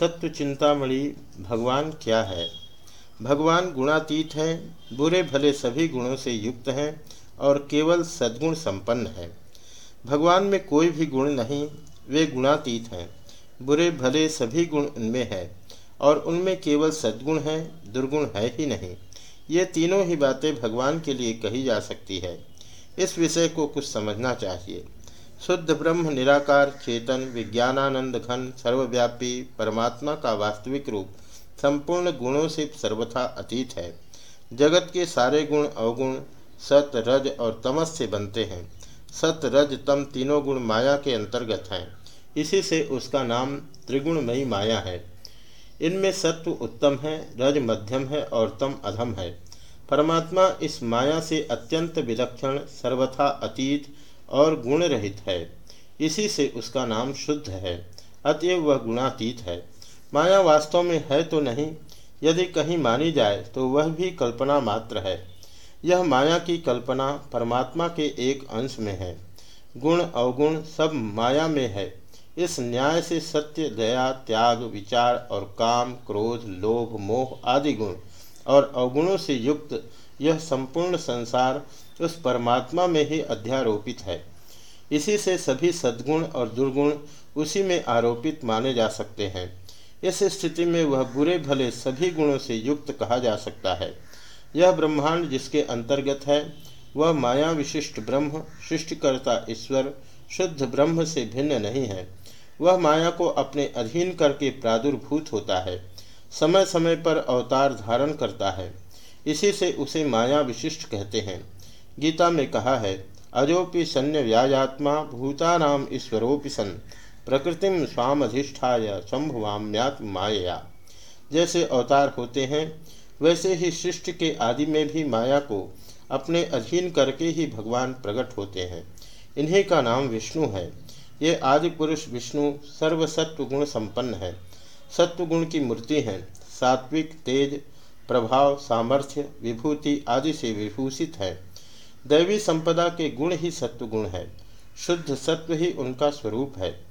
तत्व चिंतामणि भगवान क्या है? भगवान गुणातीत हैं, बुरे भले सभी गुणों से युक्त हैं और केवल सद्गुण संपन्न है। भगवान में कोई भी गुण नहीं, वे गुणातीत हैं। बुरे भले सभी गुण उनमें हैं और उनमें केवल सद्गुण हैं, दुर्गुण है ही नहीं। ये तीनों ही बातें भगवान के लिए कही जा सकती है। इस विषय को कुछ समझना चाहिए। शुद्ध ब्रह्म, निराकार, चेतन, विज्ञानानंद घन, सर्वव्यापी, परमात्मा का वास्तविक रूप, संपूर्ण गुणों से सर्वथा अतीत है। जगत के सारे गुण, अवगुण, सत, रज और तमस से बनते हैं। सत, रज, तम तीनों गुण माया के अंतर्गत हैं। इसी से उसका नाम त्रिगुणमयी माया है। इनमें सत्व उत्तम है, रज मध्यम है और तम अधम है। परमात्मा इस माया से अत्यंत विलक्षण, सर्वथा अतीत और गुण रहित है। इसी से उसका नाम शुद्ध है, अतएव वह गुणातीत है। माया वास्तव में है तो नहीं, यदि कहीं मानी जाए तो वह भी कल्पना मात्र है। यह माया की कल्पना परमात्मा के एक अंश में है। गुण अवगुण सब माया में है। इस न्याय से सत्य, दया, त्याग, विचार और काम, क्रोध, लोभ, मोह आदि गुण और अवगुणों से युक्त यह संपूर्ण संसार उस परमात्मा में ही अध्यारोपित है। इसी से सभी सद्गुण और दुर्गुण उसी में आरोपित माने जा सकते हैं। इस स्थिति में वह बुरे भले सभी गुणों से युक्त कहा जा सकता है। यह ब्रह्मांड जिसके अंतर्गत है, वह माया विशिष्ट ब्रह्म, सृष्टिकर्ता ईश्वर, शुद्ध ब्रह्म से भिन्न नहीं है। वह माया को अपने अधीन करके प्रादुर्भूत होता है। समय समय पर अवतार धारण करता है। इसी से उसे माया विशिष्ट कहते हैं। गीता में कहा है, अजोपि सन्य व्याजात्मा भूतानाम ईश्वरोपि सन। प्रकृतिम स्वामधिष्ठाय संभवाम्यात्म माया जैसे अवतार होते हैं, वैसे ही सृष्टि के आदि में भी माया को अपने अधीन करके ही भगवान प्रकट होते हैं। इन्हीं का नाम विष्णु है। ये आदि पुरुष विष्णु सर्वसत्व गुण संपन्न है। सत्व गुण की मूर्ति है। सात्विक, तेज, प्रभाव, सामर्थ्य, विभूति आदि से विभूषित है। दैवी संपदा के गुण ही सत्व गुण है। शुद्ध सत्व ही उनका स्वरूप है।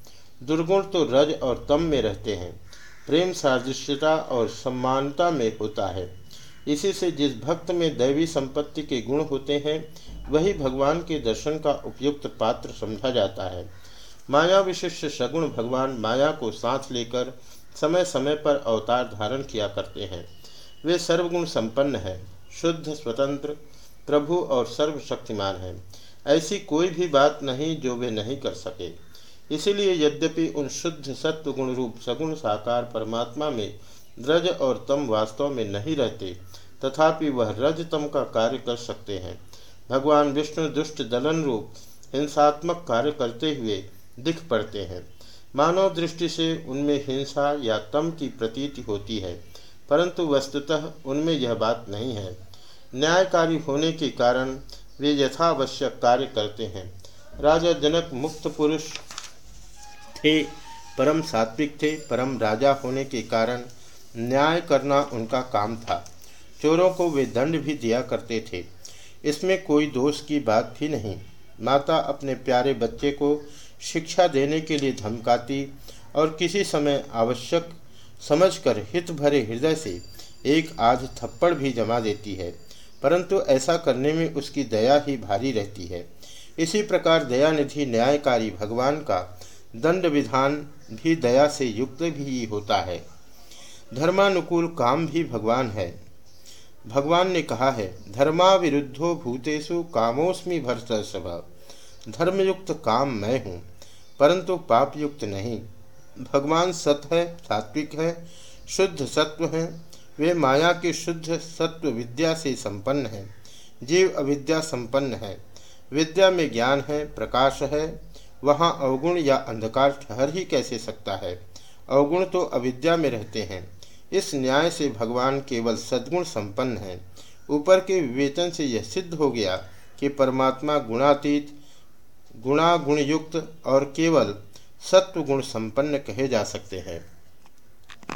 दुर्गुण तो रज और तम में रहते हैं। प्रेम सादृश्यता और सम्मानता में होता है। इसी से जिस भक्त में दैवी संपत्ति के गुण होते हैं, वही भगवान के दर्शन का उपयुक्त पात्र समझा जाता है। माया विशिष्ट सगुण भगवान माया को साथ लेकर समय समय पर अवतार धारण किया करते हैं। वे सर्वगुण संपन्न हैं, शुद्ध, स्वतंत्र, प्रभु और सर्वशक्तिमान हैं। ऐसी कोई भी बात नहीं जो वे नहीं कर सके। इसीलिए यद्यपि उन शुद्ध सत्व गुण रूप, सगुण साकार परमात्मा में रज और तम वास्तव में नहीं रहते, तथापि वह रज तम का कार्य कर सकते हैं। भगवान विष्णु दुष्ट, दलन रूप, हिंसात्मक कार्य करते हुए दिख पड़ते हैं। मानव दृष्टि से उनमें हिंसा या तम की प्रतीति होती है, परंतु वस्तुतः उनमें यह बात नहीं है। न्यायकारी होने के कारण वे यथावश्यक कार्य करते हैं। राजा जनक मुक्त पुरुष थे, परम सात्विक थे, परम राजा होने के कारण न्याय करना उनका काम था। चोरों को वे दंड भी दिया करते थे। इसमें कोई दोष की बात भी नहीं। माता अपने प्यारे बच्चे को शिक्षा देने के लिए धमकाती और किसी समय आवश्यक समझकर हित भरे हृदय से एक आध थप्पड़ भी जमा देती है, परंतु ऐसा करने में उसकी दया ही भारी रहती है। इसी प्रकार दयानिधि न्यायकारी भगवान का दंड विधान भी दया से युक्त भी होता है। धर्मानुकूल काम भी भगवान है। भगवान ने कहा है धर्मा विरुद्धो भूतेषु कामोस्मी भरतर्षभ धर्मयुक्त काम मैं हूँ, परंतु पाप युक्त नहीं। भगवान सत है, सात्विक है, शुद्ध सत्व है। वे माया के शुद्ध सत्व विद्या से संपन्न है। जीव अविद्या संपन्न है। विद्या में ज्ञान है, प्रकाश है। वहाँ अवगुण या अंधकार ठहर ही कैसे सकता है? अवगुण तो अविद्या में रहते हैं। इस न्याय से भगवान केवल सद्गुण संपन्न है। ऊपर के विवेचन से यह सिद्ध हो गया कि परमात्मा गुणातीत गुणागुणयुक्त और केवल सत्व गुण संपन्न कहे जा सकते हैं।